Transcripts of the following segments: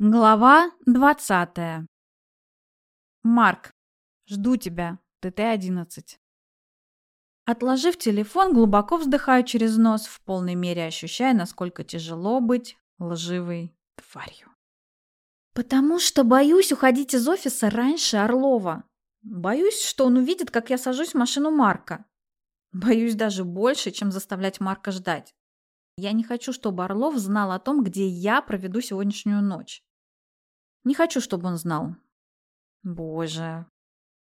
Глава двадцатая. Марк, жду тебя, ТТ-11. Отложив телефон, глубоко вздыхаю через нос, в полной мере ощущая, насколько тяжело быть лживой тварью. Потому что боюсь уходить из офиса раньше Орлова. Боюсь, что он увидит, как я сажусь в машину Марка. Боюсь даже больше, чем заставлять Марка ждать. Я не хочу, чтобы Орлов знал о том, где я проведу сегодняшнюю ночь. Не хочу, чтобы он знал. Боже.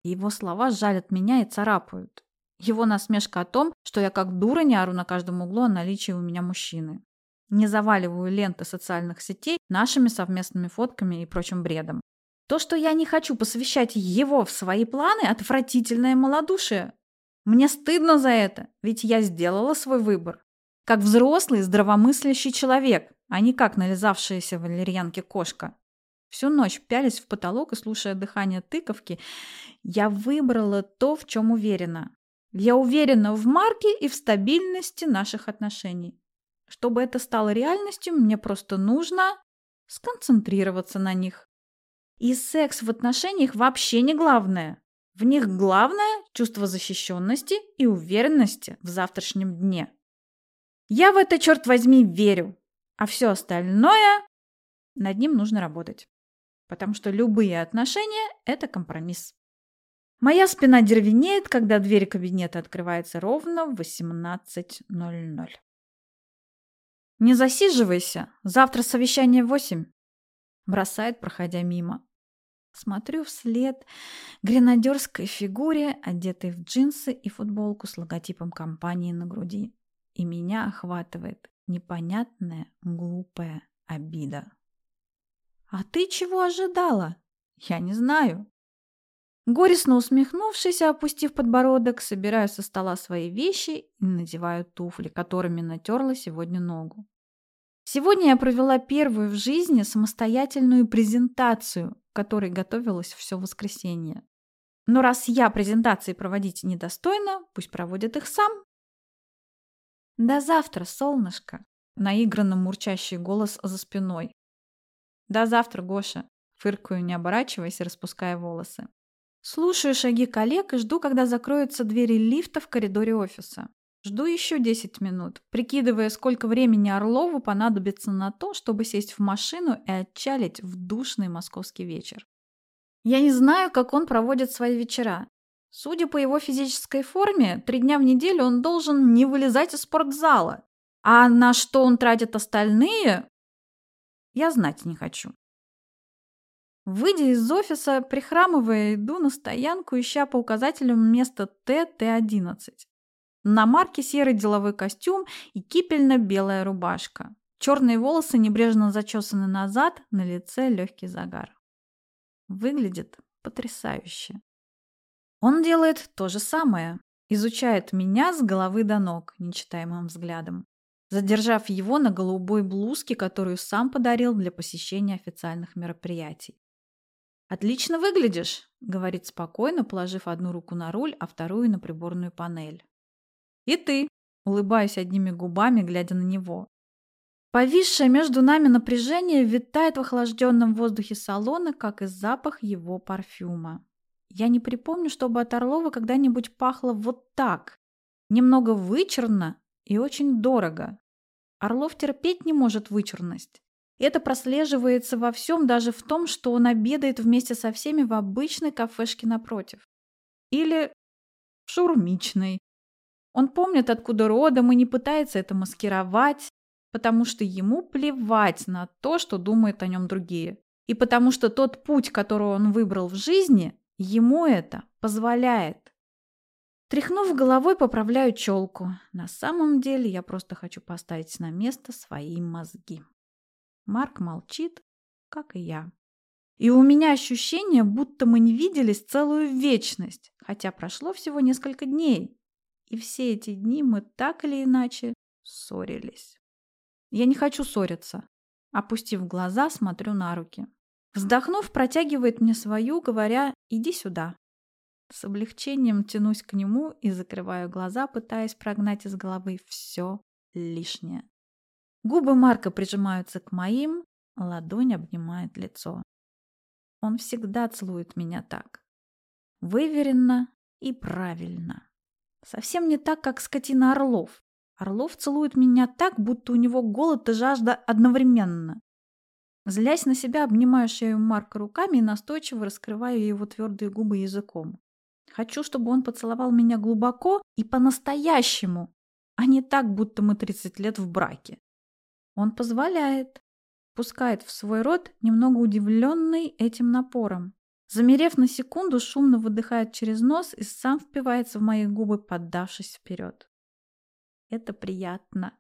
Его слова жалят меня и царапают. Его насмешка о том, что я как дура не ору на каждом углу о наличии у меня мужчины. Не заваливаю ленты социальных сетей нашими совместными фотками и прочим бредом. То, что я не хочу посвящать его в свои планы, отвратительное малодушие. Мне стыдно за это, ведь я сделала свой выбор. Как взрослый, здравомыслящий человек, а не как нализавшаяся валерьянки кошка. Всю ночь пялись в потолок и слушая дыхание тыковки, я выбрала то, в чем уверена. Я уверена в марке и в стабильности наших отношений. Чтобы это стало реальностью, мне просто нужно сконцентрироваться на них. И секс в отношениях вообще не главное. В них главное чувство защищенности и уверенности в завтрашнем дне. Я в это, черт возьми, верю. А все остальное над ним нужно работать потому что любые отношения – это компромисс. Моя спина деревенеет, когда дверь кабинета открывается ровно в 18.00. «Не засиживайся, завтра совещание в 8», – бросает, проходя мимо. Смотрю вслед гренадерской фигуре, одетой в джинсы и футболку с логотипом компании на груди. И меня охватывает непонятная, глупая обида. «А ты чего ожидала?» «Я не знаю». Горестно усмехнувшись, опустив подбородок, собираю со стола свои вещи и надеваю туфли, которыми натерла сегодня ногу. Сегодня я провела первую в жизни самостоятельную презентацию, которой готовилась все воскресенье. Но раз я презентации проводить недостойна, пусть проводит их сам. «До завтра, солнышко!» Наигранно мурчащий голос за спиной. «До завтра, Гоша!» Фыркаю, не оборачиваясь и распуская волосы. Слушаю шаги коллег и жду, когда закроются двери лифта в коридоре офиса. Жду еще 10 минут, прикидывая, сколько времени Орлову понадобится на то, чтобы сесть в машину и отчалить в душный московский вечер. Я не знаю, как он проводит свои вечера. Судя по его физической форме, три дня в неделю он должен не вылезать из спортзала. А на что он тратит остальные, я знать не хочу. Выйдя из офиса, прихрамывая, иду на стоянку, ища по указателям место ТТ-11. На марке серый деловой костюм и кипельно-белая рубашка. Черные волосы небрежно зачесаны назад, на лице легкий загар. Выглядит потрясающе. Он делает то же самое. Изучает меня с головы до ног нечитаемым взглядом задержав его на голубой блузке, которую сам подарил для посещения официальных мероприятий. «Отлично выглядишь», — говорит спокойно, положив одну руку на руль, а вторую на приборную панель. «И ты», — улыбаюсь одними губами, глядя на него. Повисшее между нами напряжение витает в охлажденном воздухе салона, как и запах его парфюма. Я не припомню, чтобы от Орлова когда-нибудь пахло вот так. Немного вычурно, и очень дорого. Орлов терпеть не может вычурность. Это прослеживается во всем, даже в том, что он обедает вместе со всеми в обычной кафешке напротив. Или в шурмичной. Он помнит, откуда родом, и не пытается это маскировать, потому что ему плевать на то, что думают о нем другие. И потому что тот путь, который он выбрал в жизни, ему это позволяет. Тряхнув головой, поправляю челку. На самом деле я просто хочу поставить на место свои мозги. Марк молчит, как и я. И у меня ощущение, будто мы не виделись целую вечность, хотя прошло всего несколько дней. И все эти дни мы так или иначе ссорились. Я не хочу ссориться. Опустив глаза, смотрю на руки. Вздохнув, протягивает мне свою, говоря «иди сюда». С облегчением тянусь к нему и закрываю глаза, пытаясь прогнать из головы все лишнее. Губы Марка прижимаются к моим, Ладонь обнимает лицо. Он всегда целует меня так. Выверенно и правильно. Совсем не так, как скотина Орлов. Орлов целует меня так, будто у него голод и жажда одновременно. Злясь на себя, обнимаю шею Марка руками и настойчиво раскрываю его твердые губы языком. Хочу, чтобы он поцеловал меня глубоко и по-настоящему, а не так, будто мы 30 лет в браке. Он позволяет, пускает в свой рот, немного удивленный этим напором. Замерев на секунду, шумно выдыхает через нос и сам впивается в мои губы, поддавшись вперед. Это приятно.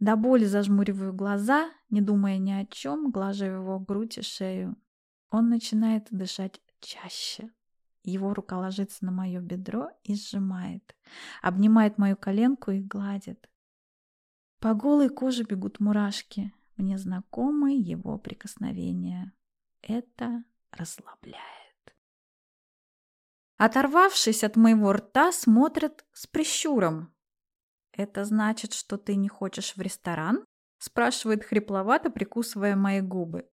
До боли зажмуриваю глаза, не думая ни о чем, глажа его грудь и шею. Он начинает дышать чаще. Его рука ложится на мое бедро и сжимает, обнимает мою коленку и гладит. По голой коже бегут мурашки. Мне знакомы его прикосновения. Это расслабляет. Оторвавшись от моего рта, смотрят с прищуром. «Это значит, что ты не хочешь в ресторан?» спрашивает хрипловато, прикусывая мои губы.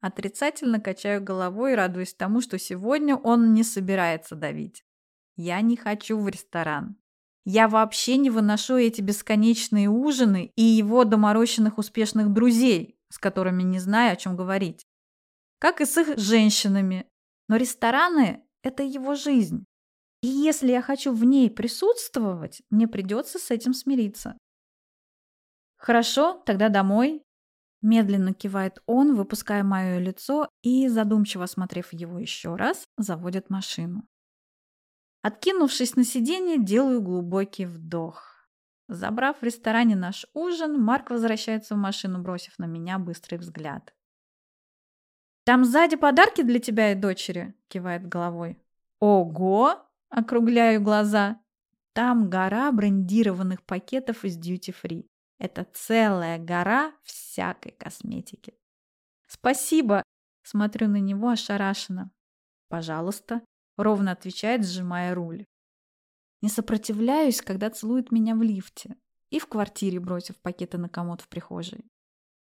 Отрицательно качаю головой, радуясь тому, что сегодня он не собирается давить. Я не хочу в ресторан. Я вообще не выношу эти бесконечные ужины и его доморощенных успешных друзей, с которыми не знаю, о чем говорить. Как и с их женщинами. Но рестораны – это его жизнь. И если я хочу в ней присутствовать, мне придется с этим смириться. Хорошо, тогда домой. Медленно кивает он, выпуская мое лицо и, задумчиво осмотрев его еще раз, заводит машину. Откинувшись на сиденье, делаю глубокий вдох. Забрав в ресторане наш ужин, Марк возвращается в машину, бросив на меня быстрый взгляд. «Там сзади подарки для тебя и дочери?» – кивает головой. «Ого!» Округляю глаза. Там гора брендированных пакетов из Duty Free. Это целая гора всякой косметики. Спасибо. Смотрю на него ошарашенно. Пожалуйста. Ровно отвечает, сжимая руль. Не сопротивляюсь, когда целует меня в лифте. И в квартире, бросив пакеты на комод в прихожей.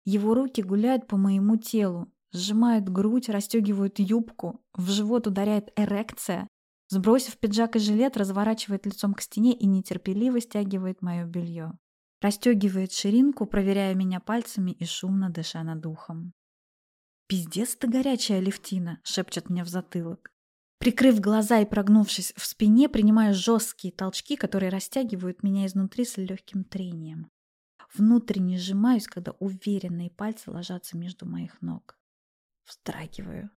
Его руки гуляют по моему телу, сжимают грудь, расстегивают юбку, в живот ударяет эрекция, Сбросив пиджак и жилет, разворачивает лицом к стене и нетерпеливо стягивает мое белье. Растегивает ширинку, проверяя меня пальцами и шумно дыша над ухом. «Пиздец ты горячая, Левтина!» — шепчет мне в затылок. Прикрыв глаза и прогнувшись в спине, принимаю жесткие толчки, которые растягивают меня изнутри с легким трением. Внутренне сжимаюсь, когда уверенные пальцы ложатся между моих ног. Встрагиваю.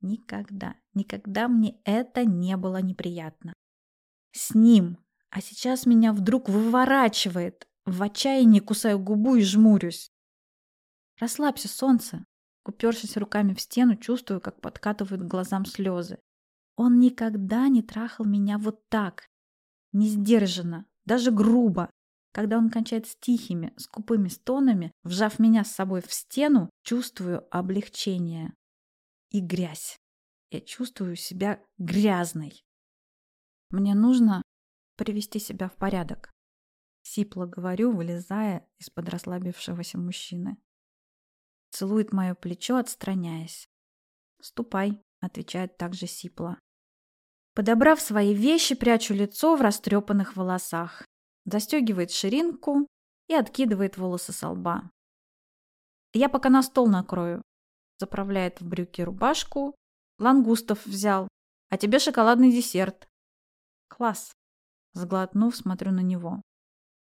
Никогда, никогда мне это не было неприятно. С ним. А сейчас меня вдруг выворачивает. В отчаянии кусаю губу и жмурюсь. Расслабься, солнце. Упершись руками в стену, чувствую, как подкатывают глазам слезы. Он никогда не трахал меня вот так. Не сдержанно, даже грубо. Когда он кончает с тихими, скупыми стонами, вжав меня с собой в стену, чувствую облегчение и грязь. Я чувствую себя грязной. Мне нужно привести себя в порядок. Сипло говорю, вылезая из-под расслабившегося мужчины. Целует мое плечо, отстраняясь. «Ступай», — отвечает также Сипло. Подобрав свои вещи, прячу лицо в растрепанных волосах. Застегивает ширинку и откидывает волосы со лба. Я пока на стол накрою, Заправляет в брюки рубашку. Лангустов взял. А тебе шоколадный десерт. Класс. Сглотнув, смотрю на него.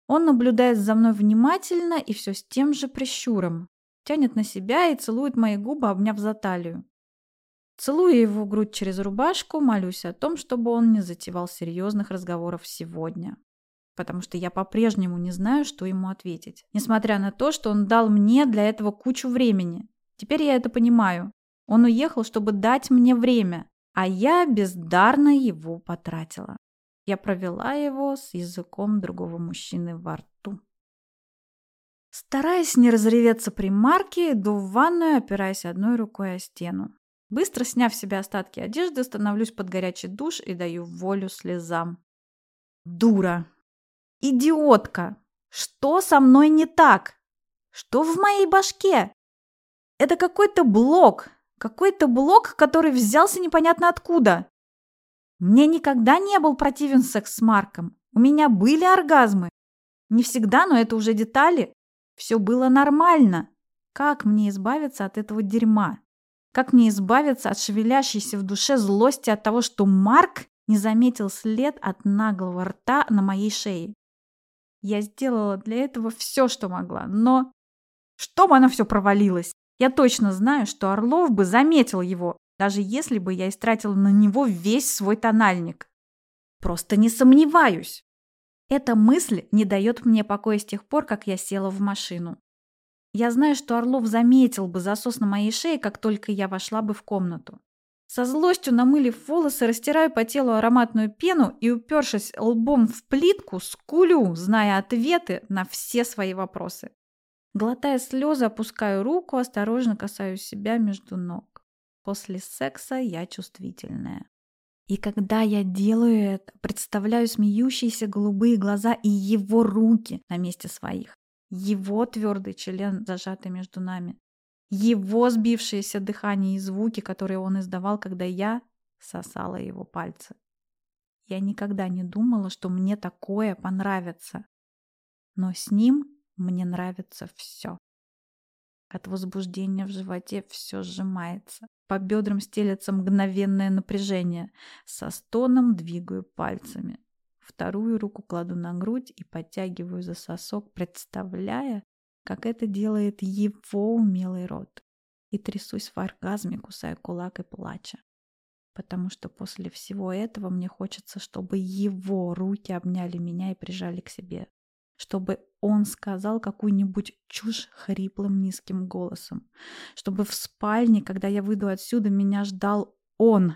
Он наблюдает за мной внимательно и все с тем же прищуром. Тянет на себя и целует мои губы, обняв за талию. Целую его грудь через рубашку, молюсь о том, чтобы он не затевал серьезных разговоров сегодня. Потому что я по-прежнему не знаю, что ему ответить. Несмотря на то, что он дал мне для этого кучу времени. Теперь я это понимаю. Он уехал, чтобы дать мне время, а я бездарно его потратила. Я провела его с языком другого мужчины во рту. Стараясь не разреветься при Марке, иду в ванную, опираясь одной рукой о стену. Быстро сняв себе остатки одежды, становлюсь под горячий душ и даю волю слезам. Дура! Идиотка! Что со мной не так? Что в моей башке? Это какой-то блок, какой-то блок, который взялся непонятно откуда. Мне никогда не был противен секс с Марком. У меня были оргазмы. Не всегда, но это уже детали. Все было нормально. Как мне избавиться от этого дерьма? Как мне избавиться от шевелящейся в душе злости от того, что Марк не заметил след от наглого рта на моей шее? Я сделала для этого все, что могла, но... Чтобы оно все провалилось. Я точно знаю, что Орлов бы заметил его, даже если бы я истратила на него весь свой тональник. Просто не сомневаюсь. Эта мысль не дает мне покоя с тех пор, как я села в машину. Я знаю, что Орлов заметил бы засос на моей шее, как только я вошла бы в комнату. Со злостью намылив волосы, растираю по телу ароматную пену и, упершись лбом в плитку, скулю, зная ответы на все свои вопросы. Глотая слезы, опускаю руку, осторожно касаюсь себя между ног. После секса я чувствительная. И когда я делаю это, представляю смеющиеся голубые глаза и его руки на месте своих. Его твердый член, зажатый между нами. Его сбившееся дыхание и звуки, которые он издавал, когда я сосала его пальцы. Я никогда не думала, что мне такое понравится. Но с ним мне нравится все. От возбуждения в животе все сжимается. По бедрам стелется мгновенное напряжение. Со стоном двигаю пальцами. Вторую руку кладу на грудь и подтягиваю за сосок, представляя, как это делает его умелый рот. И трясусь в оргазме, кусая кулак и плача. Потому что после всего этого мне хочется, чтобы его руки обняли меня и прижали к себе. Чтобы он сказал какую-нибудь чушь хриплым низким голосом. Чтобы в спальне, когда я выйду отсюда, меня ждал он,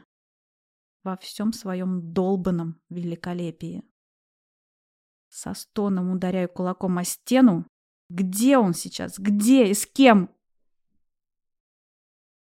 во всем своем долбанном великолепии. Со стоном ударяю кулаком о стену. Где он сейчас? Где и с кем?